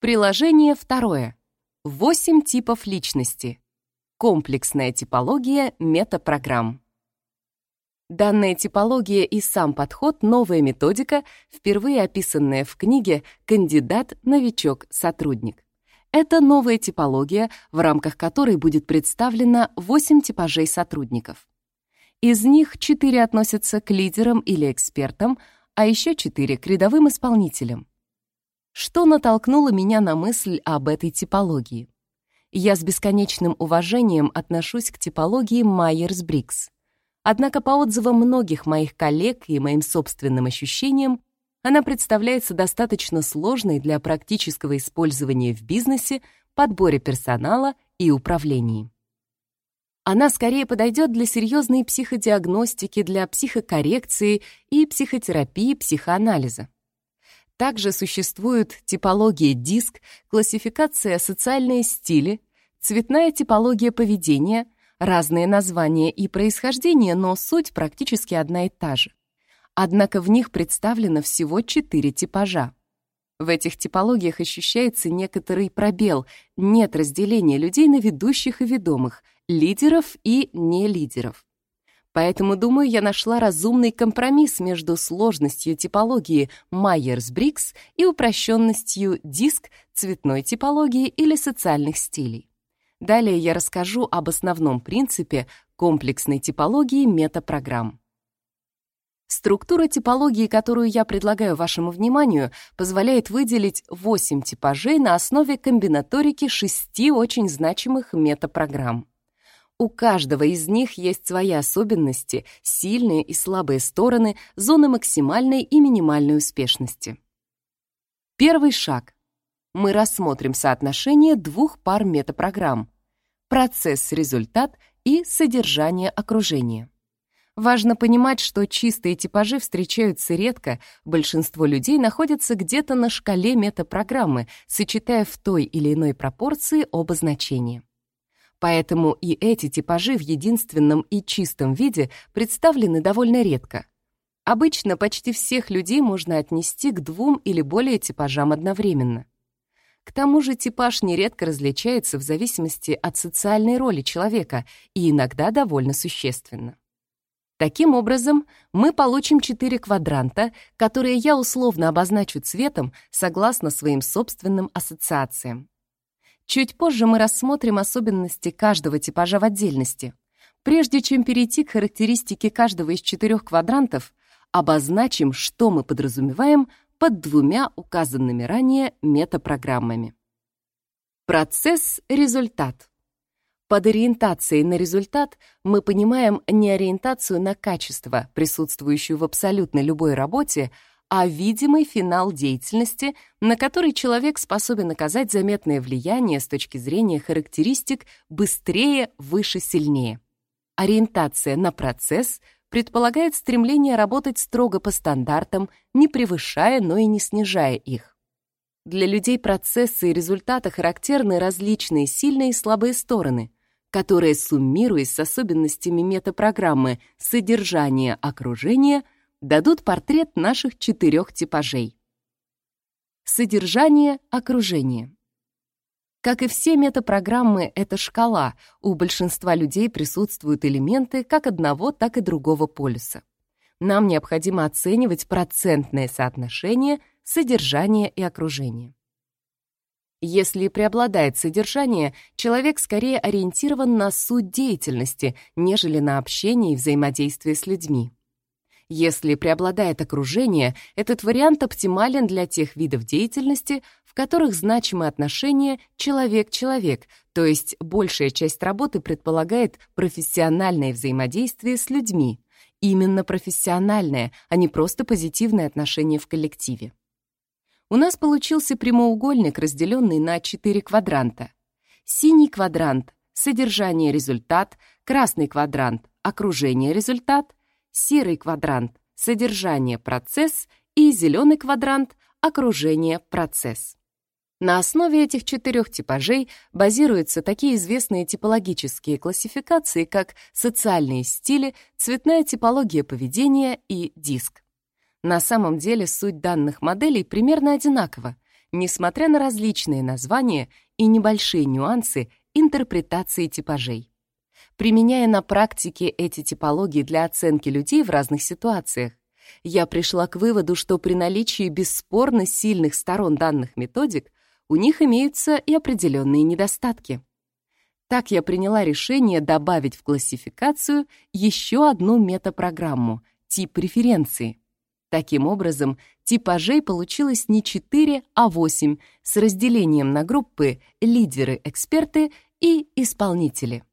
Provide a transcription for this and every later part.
Приложение второе. Восемь типов личности. Комплексная типология метапрограмм. Данная типология и сам подход — новая методика, впервые описанная в книге «Кандидат, новичок, сотрудник». Это новая типология, в рамках которой будет представлено 8 типажей сотрудников. Из них 4 относятся к лидерам или экспертам, а еще 4 — к рядовым исполнителям. Что натолкнуло меня на мысль об этой типологии? Я с бесконечным уважением отношусь к типологии Майерс-Бриггс. Однако по отзывам многих моих коллег и моим собственным ощущениям, она представляется достаточно сложной для практического использования в бизнесе, подборе персонала и управлении. Она скорее подойдет для серьезной психодиагностики, для психокоррекции и психотерапии, психоанализа. Также существуют типология диск, классификация социальные стили, цветная типология поведения, разные названия и происхождение, но суть практически одна и та же. Однако в них представлено всего четыре типажа. В этих типологиях ощущается некоторый пробел, нет разделения людей на ведущих и ведомых, лидеров и не лидеров. Поэтому, думаю, я нашла разумный компромисс между сложностью типологии Майерс-Бриггс и упрощенностью диск, цветной типологии или социальных стилей. Далее я расскажу об основном принципе комплексной типологии метапрограмм. Структура типологии, которую я предлагаю вашему вниманию, позволяет выделить 8 типажей на основе комбинаторики шести очень значимых метапрограмм. У каждого из них есть свои особенности, сильные и слабые стороны, зоны максимальной и минимальной успешности. Первый шаг. Мы рассмотрим соотношение двух пар метапрограмм — процесс-результат и содержание окружения. Важно понимать, что чистые типажи встречаются редко, большинство людей находятся где-то на шкале метапрограммы, сочетая в той или иной пропорции оба значения. Поэтому и эти типажи в единственном и чистом виде представлены довольно редко. Обычно почти всех людей можно отнести к двум или более типажам одновременно. К тому же типаж нередко различается в зависимости от социальной роли человека и иногда довольно существенно. Таким образом, мы получим четыре квадранта, которые я условно обозначу цветом согласно своим собственным ассоциациям. Чуть позже мы рассмотрим особенности каждого типажа в отдельности. Прежде чем перейти к характеристике каждого из четырех квадрантов, обозначим, что мы подразумеваем под двумя указанными ранее метапрограммами. Процесс-результат. Под ориентацией на результат мы понимаем не ориентацию на качество, присутствующую в абсолютно любой работе, а видимый финал деятельности, на который человек способен оказать заметное влияние с точки зрения характеристик быстрее, выше, сильнее. Ориентация на процесс предполагает стремление работать строго по стандартам, не превышая, но и не снижая их. Для людей процессы и результаты характерны различные сильные и слабые стороны, которые, суммируясь с особенностями метапрограммы содержания окружения, дадут портрет наших четырех типажей. Содержание окружения. Как и все метапрограммы, это шкала. У большинства людей присутствуют элементы как одного, так и другого полюса. Нам необходимо оценивать процентное соотношение содержания и окружения. Если преобладает содержание, человек скорее ориентирован на суть деятельности, нежели на общение и взаимодействие с людьми. Если преобладает окружение, этот вариант оптимален для тех видов деятельности, в которых значимы отношения человек-человек, то есть большая часть работы предполагает профессиональное взаимодействие с людьми. Именно профессиональное, а не просто позитивное отношение в коллективе. У нас получился прямоугольник, разделенный на четыре квадранта. Синий квадрант — содержание результат, красный квадрант — окружение результат, серый квадрант — содержание процесс и зеленый квадрант — окружение процесс. На основе этих четырех типажей базируются такие известные типологические классификации, как социальные стили, цветная типология поведения и диск. На самом деле суть данных моделей примерно одинакова. несмотря на различные названия и небольшие нюансы интерпретации типажей. Применяя на практике эти типологии для оценки людей в разных ситуациях, я пришла к выводу, что при наличии бесспорно сильных сторон данных методик у них имеются и определенные недостатки. Так я приняла решение добавить в классификацию еще одну метапрограмму — тип преференции. Таким образом, типажей получилось не 4, а 8 с разделением на группы лидеры-эксперты и исполнители.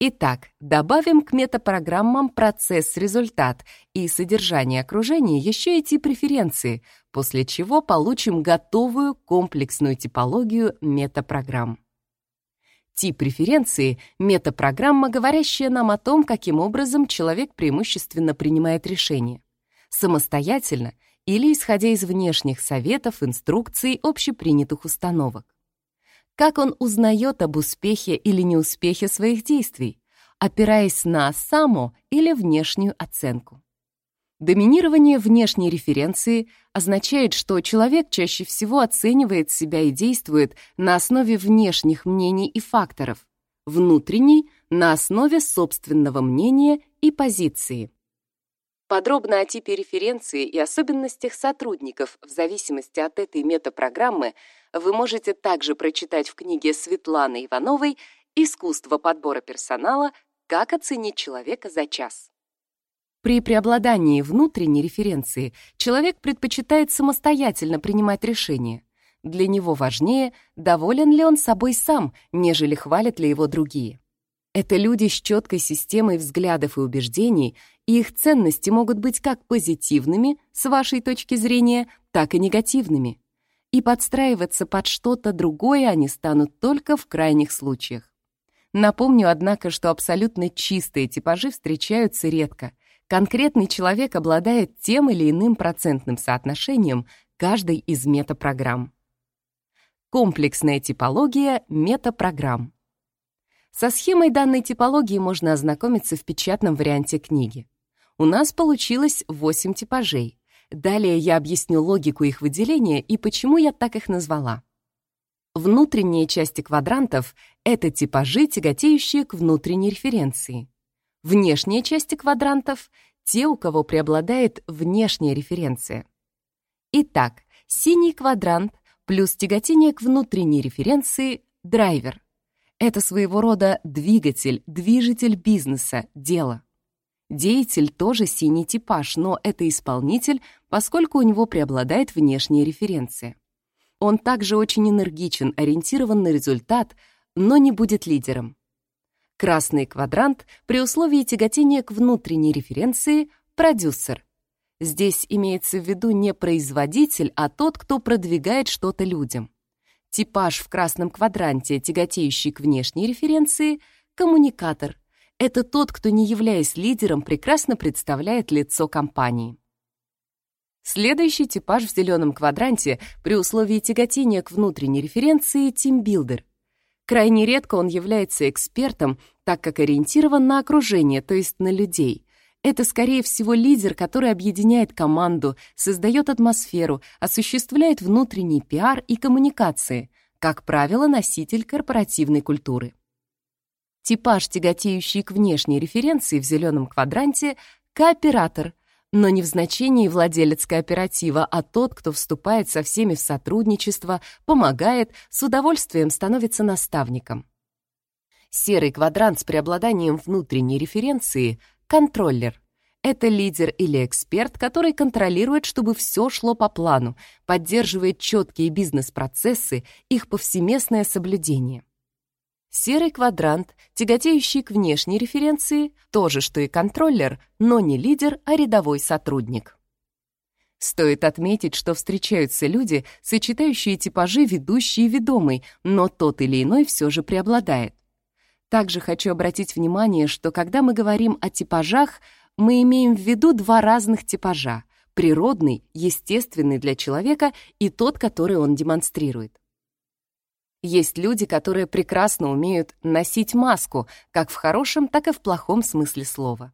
Итак, добавим к метапрограммам процесс-результат и содержание окружения еще и тип преференции, после чего получим готовую комплексную типологию метапрограмм. Тип преференции — метапрограмма, говорящая нам о том, каким образом человек преимущественно принимает решения. Самостоятельно или исходя из внешних советов, инструкций, общепринятых установок. Как он узнает об успехе или неуспехе своих действий, опираясь на само или внешнюю оценку. Доминирование внешней референции означает, что человек чаще всего оценивает себя и действует на основе внешних мнений и факторов, внутренней — на основе собственного мнения и позиции. Подробно о типе референции и особенностях сотрудников в зависимости от этой метапрограммы вы можете также прочитать в книге Светланы Ивановой «Искусство подбора персонала. Как оценить человека за час». При преобладании внутренней референции человек предпочитает самостоятельно принимать решения. Для него важнее, доволен ли он собой сам, нежели хвалят ли его другие. Это люди с четкой системой взглядов и убеждений, и их ценности могут быть как позитивными, с вашей точки зрения, так и негативными и подстраиваться под что-то другое они станут только в крайних случаях. Напомню, однако, что абсолютно чистые типажи встречаются редко. Конкретный человек обладает тем или иным процентным соотношением каждой из метапрограмм. Комплексная типология метапрограмм. Со схемой данной типологии можно ознакомиться в печатном варианте книги. У нас получилось 8 типажей. Далее я объясню логику их выделения и почему я так их назвала. Внутренние части квадрантов — это типажи, тяготеющие к внутренней референции. Внешние части квадрантов — те, у кого преобладает внешняя референция. Итак, синий квадрант плюс тяготение к внутренней референции — драйвер. Это своего рода двигатель, движитель бизнеса, дела. Деятель тоже синий типаж, но это исполнитель, поскольку у него преобладает внешняя референция. Он также очень энергичен, ориентирован на результат, но не будет лидером. Красный квадрант при условии тяготения к внутренней референции — продюсер. Здесь имеется в виду не производитель, а тот, кто продвигает что-то людям. Типаж в красном квадранте, тяготеющий к внешней референции — коммуникатор — это тот, кто, не являясь лидером, прекрасно представляет лицо компании. Следующий типаж в зеленом квадранте при условии тяготения к внутренней референции — тимбилдер. Крайне редко он является экспертом, так как ориентирован на окружение, то есть на людей. Это, скорее всего, лидер, который объединяет команду, создает атмосферу, осуществляет внутренний пиар и коммуникации, как правило, носитель корпоративной культуры. Типаж, тяготеющий к внешней референции в зеленом квадранте — кооператор, но не в значении владелец кооператива, а тот, кто вступает со всеми в сотрудничество, помогает, с удовольствием становится наставником. Серый квадрант с преобладанием внутренней референции — контроллер. Это лидер или эксперт, который контролирует, чтобы все шло по плану, поддерживает четкие бизнес-процессы, их повсеместное соблюдение. Серый квадрант, тяготеющий к внешней референции, то же, что и контроллер, но не лидер, а рядовой сотрудник. Стоит отметить, что встречаются люди, сочетающие типажи ведущий и ведомый, но тот или иной все же преобладает. Также хочу обратить внимание, что когда мы говорим о типажах, мы имеем в виду два разных типажа — природный, естественный для человека и тот, который он демонстрирует. Есть люди, которые прекрасно умеют носить маску, как в хорошем, так и в плохом смысле слова.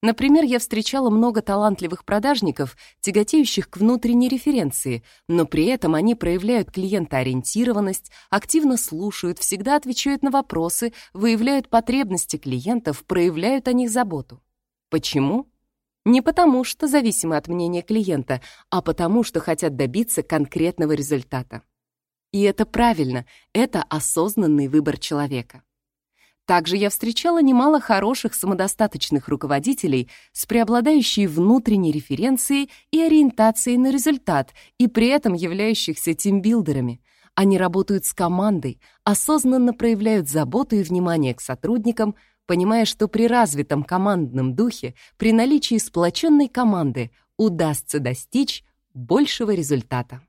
Например, я встречала много талантливых продажников, тяготеющих к внутренней референции, но при этом они проявляют клиентоориентированность, активно слушают, всегда отвечают на вопросы, выявляют потребности клиентов, проявляют о них заботу. Почему? Не потому, что зависимы от мнения клиента, а потому, что хотят добиться конкретного результата. И это правильно, это осознанный выбор человека. Также я встречала немало хороших самодостаточных руководителей с преобладающей внутренней референцией и ориентацией на результат, и при этом являющихся тимбилдерами. Они работают с командой, осознанно проявляют заботу и внимание к сотрудникам, понимая, что при развитом командном духе, при наличии сплоченной команды удастся достичь большего результата.